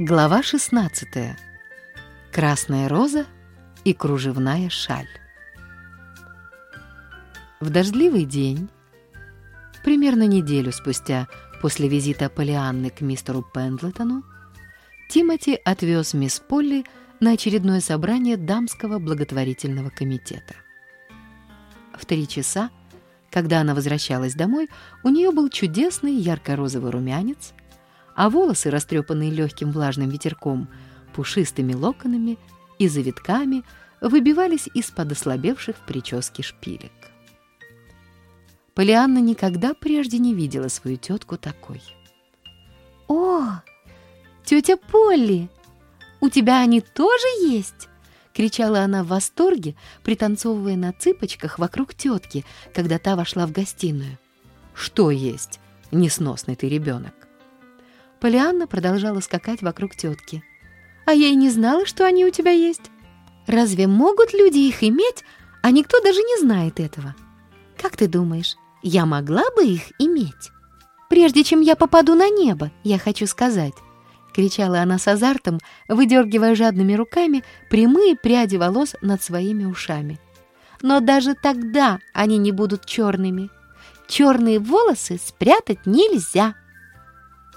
Глава 16. Красная роза и кружевная шаль. В дождливый день, примерно неделю спустя после визита Полианны к мистеру Пендлетону, Тимоти отвез мисс Полли на очередное собрание дамского благотворительного комитета. В три часа, когда она возвращалась домой, у нее был чудесный ярко-розовый румянец, а волосы, растрепанные легким влажным ветерком, пушистыми локонами и завитками, выбивались из-под ослабевших в прическе шпилек. Полианна никогда прежде не видела свою тетку такой. «О, тетя Полли, у тебя они тоже есть?» — кричала она в восторге, пританцовывая на цыпочках вокруг тетки, когда та вошла в гостиную. «Что есть, несносный ты ребенок?» Полианна продолжала скакать вокруг тетки. «А я и не знала, что они у тебя есть. Разве могут люди их иметь, а никто даже не знает этого? Как ты думаешь, я могла бы их иметь? Прежде чем я попаду на небо, я хочу сказать». Кричала она с азартом, выдергивая жадными руками прямые пряди волос над своими ушами. «Но даже тогда они не будут черными. Черные волосы спрятать нельзя!»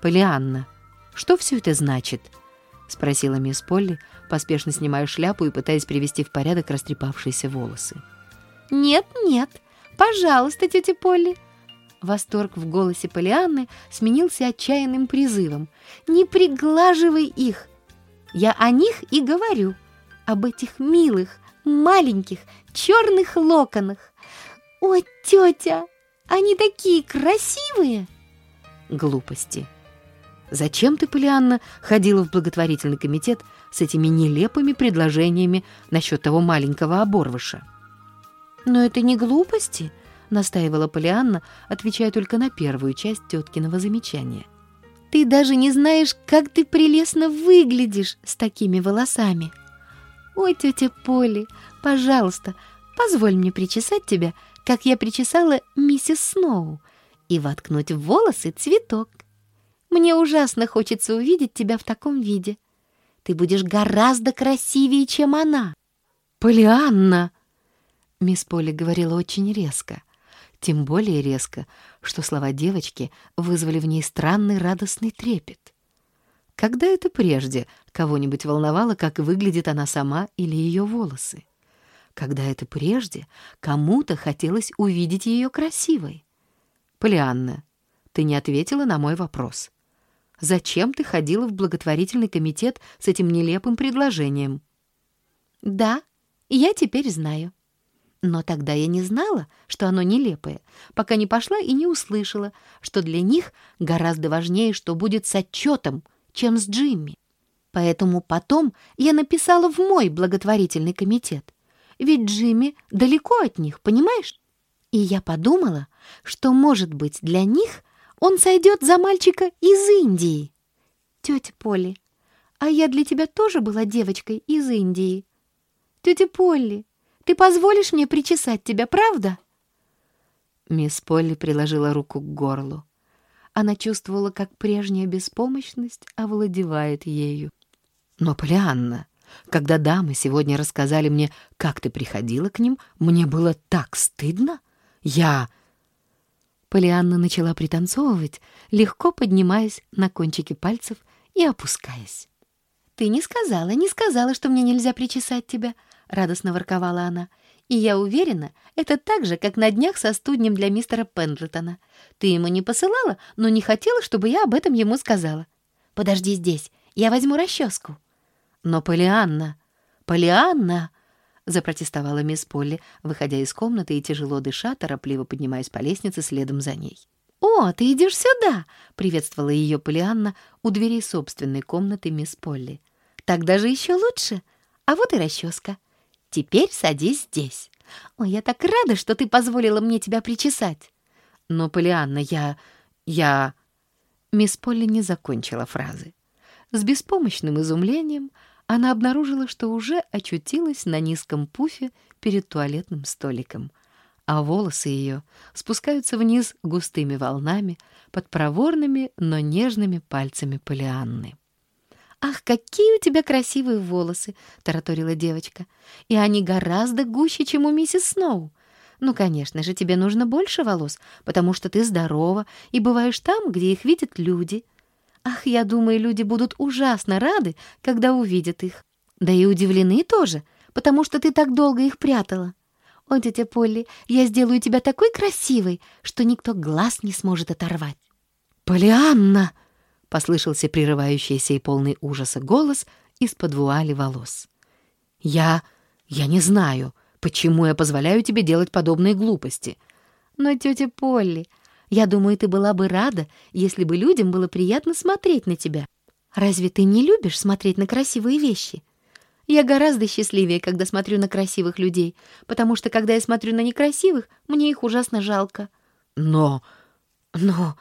«Полианна, что все это значит?» — спросила мисс Полли, поспешно снимая шляпу и пытаясь привести в порядок растрепавшиеся волосы. «Нет, нет, пожалуйста, тетя Полли!» Восторг в голосе Полианны сменился отчаянным призывом. «Не приглаживай их! Я о них и говорю, об этих милых, маленьких, черных локонах. О, тетя, они такие красивые!» «Глупости!» Зачем ты, Полианна, ходила в благотворительный комитет с этими нелепыми предложениями насчет того маленького оборвыша? «Но это не глупости», — настаивала Полианна, отвечая только на первую часть теткиного замечания. «Ты даже не знаешь, как ты прелестно выглядишь с такими волосами. Ой, тетя Поли, пожалуйста, позволь мне причесать тебя, как я причесала миссис Сноу, и воткнуть в волосы цветок. Мне ужасно хочется увидеть тебя в таком виде. Ты будешь гораздо красивее, чем она. Полианна! Мисс Полли говорила очень резко. Тем более резко, что слова девочки вызвали в ней странный радостный трепет. Когда это прежде кого-нибудь волновало, как выглядит она сама или ее волосы? Когда это прежде кому-то хотелось увидеть ее красивой? Полианна, ты не ответила на мой вопрос. Зачем ты ходила в благотворительный комитет с этим нелепым предложением?» «Да, я теперь знаю. Но тогда я не знала, что оно нелепое, пока не пошла и не услышала, что для них гораздо важнее, что будет с отчетом, чем с Джимми. Поэтому потом я написала в мой благотворительный комитет. Ведь Джимми далеко от них, понимаешь? И я подумала, что, может быть, для них он сойдет за мальчика из Индии. Тетя Полли, а я для тебя тоже была девочкой из Индии. Тетя Полли, ты позволишь мне причесать тебя, правда?» Мисс Полли приложила руку к горлу. Она чувствовала, как прежняя беспомощность овладевает ею. «Но, Полианна, когда дамы сегодня рассказали мне, как ты приходила к ним, мне было так стыдно. Я Полианна начала пританцовывать, легко поднимаясь на кончики пальцев и опускаясь. «Ты не сказала, не сказала, что мне нельзя причесать тебя», — радостно ворковала она. «И я уверена, это так же, как на днях со студнем для мистера Пендлетона. Ты ему не посылала, но не хотела, чтобы я об этом ему сказала. Подожди здесь, я возьму расческу». «Но Полианна, Полианна!» Запротестовала мисс Полли, выходя из комнаты и тяжело дыша, торопливо поднимаясь по лестнице следом за ней. «О, ты идешь сюда!» — приветствовала ее Полианна у дверей собственной комнаты мисс Полли. «Так даже еще лучше. А вот и расческа. Теперь садись здесь. Ой, я так рада, что ты позволила мне тебя причесать!» «Но, Полианна, я... я...» Мисс Полли не закончила фразы. С беспомощным изумлением она обнаружила, что уже очутилась на низком пуфе перед туалетным столиком, а волосы ее спускаются вниз густыми волнами под проворными, но нежными пальцами Полианны. «Ах, какие у тебя красивые волосы!» — тараторила девочка. «И они гораздо гуще, чем у миссис Сноу. Ну, конечно же, тебе нужно больше волос, потому что ты здорова и бываешь там, где их видят люди. Ах, я думаю, люди будут ужасно рады, когда увидят их. Да и удивлены тоже, потому что ты так долго их прятала. О, тетя Полли, я сделаю тебя такой красивой, что никто глаз не сможет оторвать. «Полианна!» — послышался прерывающийся и полный ужаса голос из-под вуали волос. «Я... я не знаю, почему я позволяю тебе делать подобные глупости». «Но, тетя Полли, я думаю, ты была бы рада, если бы людям было приятно смотреть на тебя. Разве ты не любишь смотреть на красивые вещи?» Я гораздо счастливее, когда смотрю на красивых людей, потому что, когда я смотрю на некрасивых, мне их ужасно жалко. Но... но...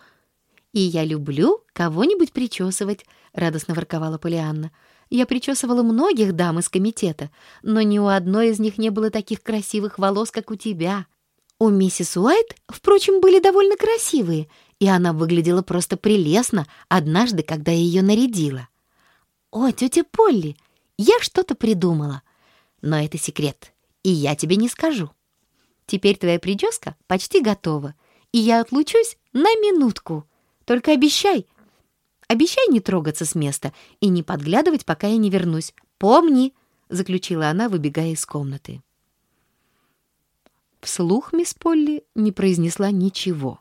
И я люблю кого-нибудь причесывать, — радостно ворковала Полианна. Я причесывала многих дам из комитета, но ни у одной из них не было таких красивых волос, как у тебя. У миссис Уайт, впрочем, были довольно красивые, и она выглядела просто прелестно однажды, когда я ее нарядила. «О, тетя Полли, я что-то придумала. Но это секрет, и я тебе не скажу. Теперь твоя прическа почти готова, и я отлучусь на минутку. Только обещай, обещай не трогаться с места и не подглядывать, пока я не вернусь. Помни, — заключила она, выбегая из комнаты. Вслух мисс Полли не произнесла ничего,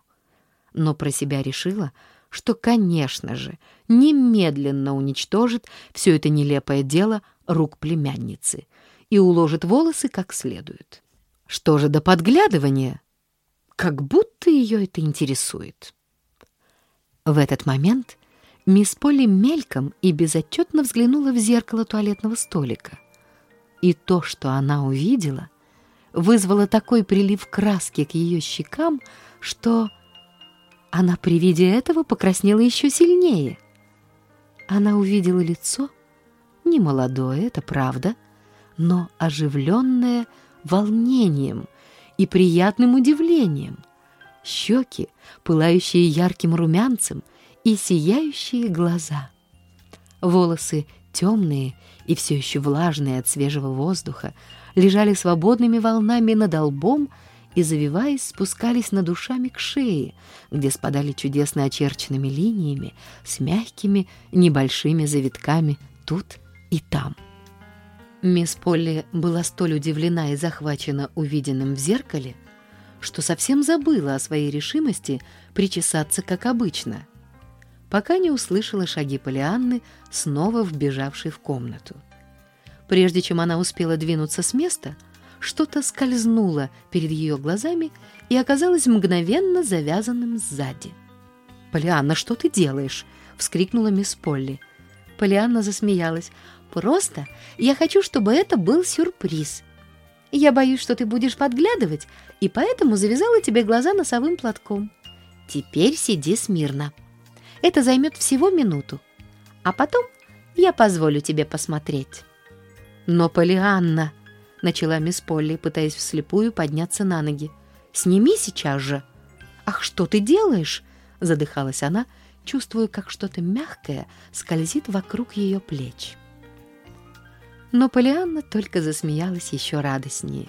но про себя решила, что, конечно же, немедленно уничтожит все это нелепое дело рук племянницы и уложит волосы как следует. Что же до подглядывания? Как будто ее это интересует. В этот момент мисс Полли мельком и безотчетно взглянула в зеркало туалетного столика. И то, что она увидела, вызвало такой прилив краски к ее щекам, что она при виде этого покраснела еще сильнее. Она увидела лицо, не молодое, это правда, но оживленное волнением и приятным удивлением. Щеки, пылающие ярким румянцем, и сияющие глаза. Волосы темные и все еще влажные от свежего воздуха, лежали свободными волнами над лбом и, завиваясь, спускались над ушами к шее, где спадали чудесно очерченными линиями с мягкими небольшими завитками тут и там. Мисс Полли была столь удивлена и захвачена увиденным в зеркале, что совсем забыла о своей решимости причесаться как обычно, пока не услышала шаги Полианны, снова вбежавшей в комнату. Прежде чем она успела двинуться с места, что-то скользнуло перед ее глазами и оказалось мгновенно завязанным сзади. «Полианна, что ты делаешь?» — вскрикнула мисс Полли. Полианна засмеялась. «Просто я хочу, чтобы это был сюрприз. Я боюсь, что ты будешь подглядывать, и поэтому завязала тебе глаза носовым платком. Теперь сиди смирно. Это займет всего минуту, а потом я позволю тебе посмотреть». «Но, Полианна!» — начала мисс Полли, пытаясь вслепую подняться на ноги. «Сними сейчас же!» «Ах, что ты делаешь?» — задыхалась она, чувствуя, как что-то мягкое скользит вокруг ее плеч. Но Полианна только засмеялась еще радостнее.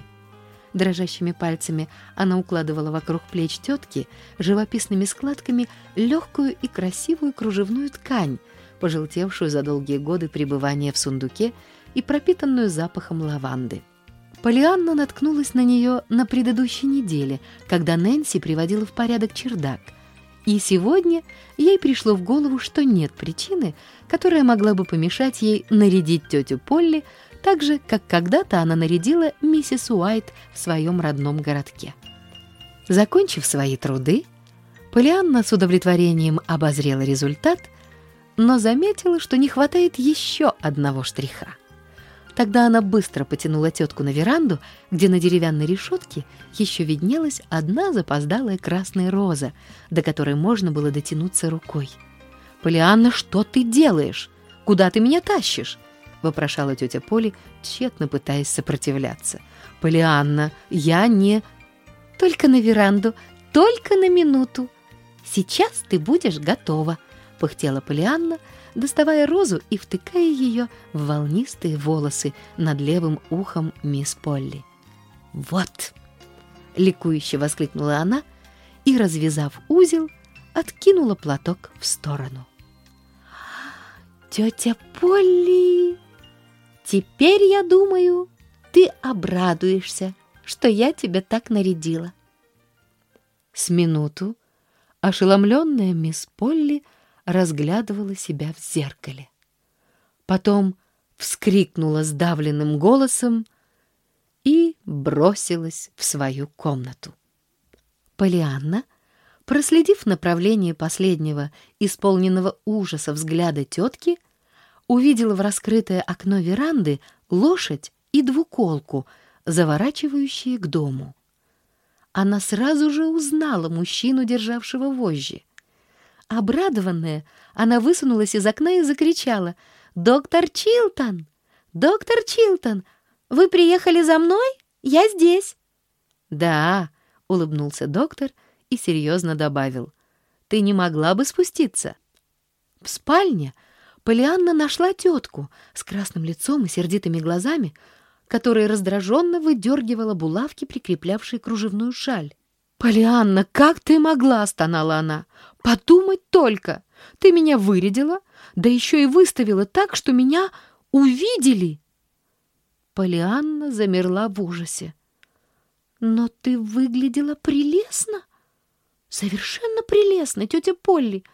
Дрожащими пальцами она укладывала вокруг плеч тетки живописными складками легкую и красивую кружевную ткань, пожелтевшую за долгие годы пребывания в сундуке и пропитанную запахом лаванды. Полианна наткнулась на нее на предыдущей неделе, когда Нэнси приводила в порядок чердак. И сегодня ей пришло в голову, что нет причины, которая могла бы помешать ей нарядить тетю Полли так же, как когда-то она нарядила миссис Уайт в своем родном городке. Закончив свои труды, Полианна с удовлетворением обозрела результат, но заметила, что не хватает еще одного штриха — Тогда она быстро потянула тетку на веранду, где на деревянной решетке еще виднелась одна запоздалая красная роза, до которой можно было дотянуться рукой. «Полианна, что ты делаешь? Куда ты меня тащишь?» — вопрошала тетя Поли, тщетно пытаясь сопротивляться. «Полианна, я не...» «Только на веранду, только на минуту. Сейчас ты будешь готова», — пыхтела Полианна, доставая розу и втыкая ее в волнистые волосы над левым ухом мисс Полли. «Вот!» — ликующе воскликнула она и, развязав узел, откинула платок в сторону. «Тетя Полли, теперь, я думаю, ты обрадуешься, что я тебя так нарядила». С минуту ошеломленная мисс Полли разглядывала себя в зеркале. Потом вскрикнула сдавленным голосом и бросилась в свою комнату. Полианна, проследив направление последнего, исполненного ужаса взгляда тетки, увидела в раскрытое окно веранды лошадь и двуколку, заворачивающие к дому. Она сразу же узнала мужчину, державшего вожжи. Обрадованная, она высунулась из окна и закричала «Доктор Чилтон! Доктор Чилтон! Вы приехали за мной? Я здесь!» «Да», — улыбнулся доктор и серьезно добавил, «ты не могла бы спуститься?» В спальне Полианна нашла тетку с красным лицом и сердитыми глазами, которая раздраженно выдергивала булавки, прикреплявшие кружевную шаль. «Полианна, как ты могла?» — стонала она. «Подумать только! Ты меня вырядила, да еще и выставила так, что меня увидели!» Полианна замерла в ужасе. «Но ты выглядела прелестно!» «Совершенно прелестно, тетя Полли!»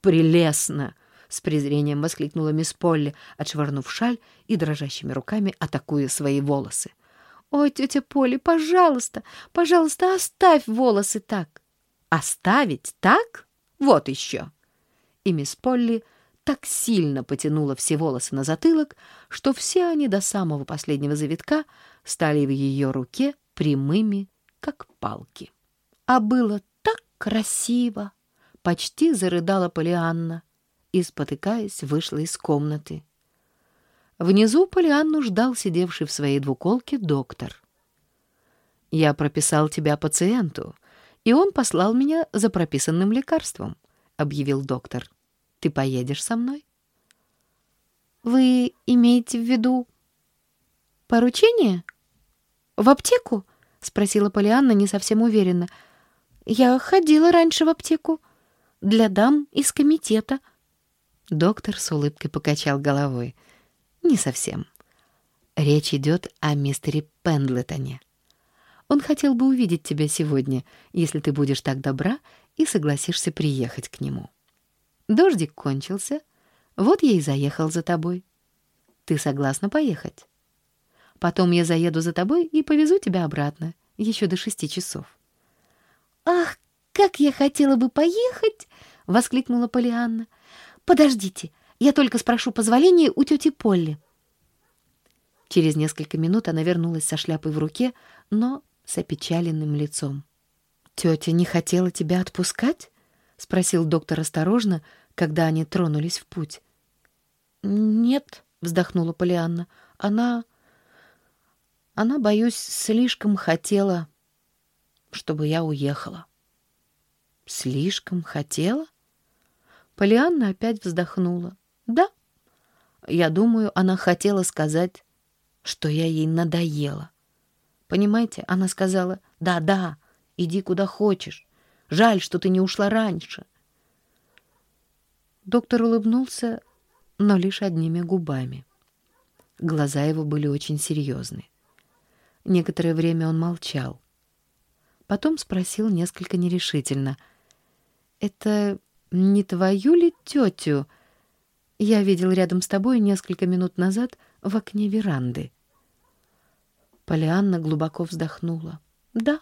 «Прелестно!» — с презрением воскликнула мисс Полли, отшвырнув шаль и дрожащими руками атакуя свои волосы. «Ой, тетя Поли, пожалуйста, пожалуйста, оставь волосы так». «Оставить так? Вот еще!» И мисс Полли так сильно потянула все волосы на затылок, что все они до самого последнего завитка стали в ее руке прямыми, как палки. А было так красиво! Почти зарыдала Полианна и, спотыкаясь, вышла из комнаты. Внизу Полианну ждал сидевший в своей двуколке доктор. «Я прописал тебя пациенту, и он послал меня за прописанным лекарством», — объявил доктор. «Ты поедешь со мной?» «Вы имеете в виду поручение? В аптеку?» — спросила Полианна не совсем уверенно. «Я ходила раньше в аптеку. Для дам из комитета». Доктор с улыбкой покачал головой — не совсем. Речь идет о мистере Пендлетоне. Он хотел бы увидеть тебя сегодня, если ты будешь так добра и согласишься приехать к нему. Дождик кончился, вот я и заехал за тобой. Ты согласна поехать? Потом я заеду за тобой и повезу тебя обратно, еще до шести часов. «Ах, как я хотела бы поехать!» — воскликнула Полианна. «Подождите, я только спрошу позволения у тети Полли». Через несколько минут она вернулась со шляпой в руке, но с опечаленным лицом. «Тетя не хотела тебя отпускать?» — спросил доктор осторожно, когда они тронулись в путь. «Нет», — вздохнула Полианна, — «она... она, боюсь, слишком хотела, чтобы я уехала». «Слишком хотела?» Полианна опять вздохнула. Да. Я думаю, она хотела сказать, что я ей надоела. Понимаете, она сказала, да-да, иди куда хочешь. Жаль, что ты не ушла раньше. Доктор улыбнулся, но лишь одними губами. Глаза его были очень серьезны. Некоторое время он молчал. Потом спросил несколько нерешительно. «Это не твою ли тетю?» Я видел рядом с тобой несколько минут назад в окне веранды. Полианна глубоко вздохнула. Да.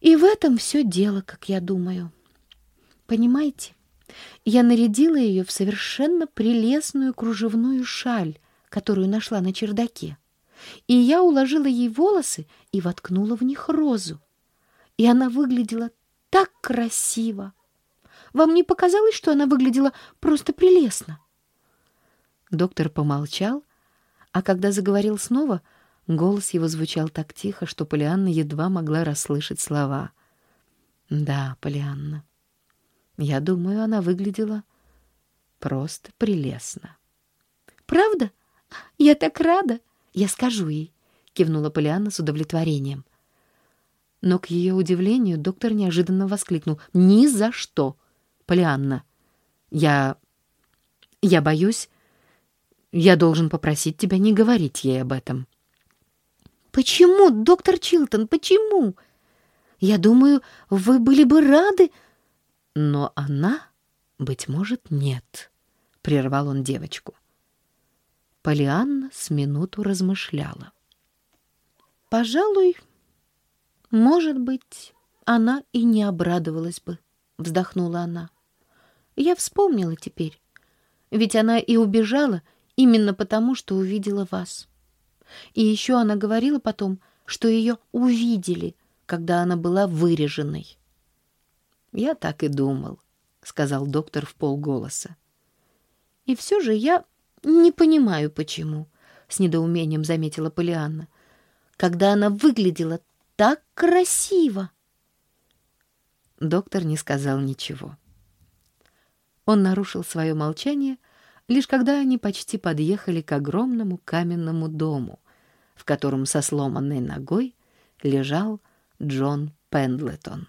И в этом все дело, как я думаю. Понимаете, я нарядила ее в совершенно прелестную кружевную шаль, которую нашла на чердаке. И я уложила ей волосы и воткнула в них розу. И она выглядела так красиво. Вам не показалось, что она выглядела просто прелестно?» Доктор помолчал, а когда заговорил снова, голос его звучал так тихо, что Полианна едва могла расслышать слова. «Да, Полианна, я думаю, она выглядела просто прелестно. «Правда? Я так рада! Я скажу ей!» — кивнула Полианна с удовлетворением. Но, к ее удивлению, доктор неожиданно воскликнул. «Ни за что! Полианна, я... я боюсь... Я должен попросить тебя не говорить ей об этом». «Почему, доктор Чилтон, почему? Я думаю, вы были бы рады...» «Но она, быть может, нет», — прервал он девочку. Полианна с минуту размышляла. «Пожалуй, может быть, она и не обрадовалась бы», — вздохнула она. «Я вспомнила теперь, ведь она и убежала именно потому, что увидела вас. И еще она говорила потом, что ее увидели, когда она была выреженной». «Я так и думал», — сказал доктор в полголоса. «И все же я не понимаю, почему», — с недоумением заметила Полианна, «когда она выглядела так красиво!» Доктор не сказал ничего. Он нарушил свое молчание, лишь когда они почти подъехали к огромному каменному дому, в котором со сломанной ногой лежал Джон Пендлетон.